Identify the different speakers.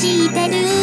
Speaker 1: してる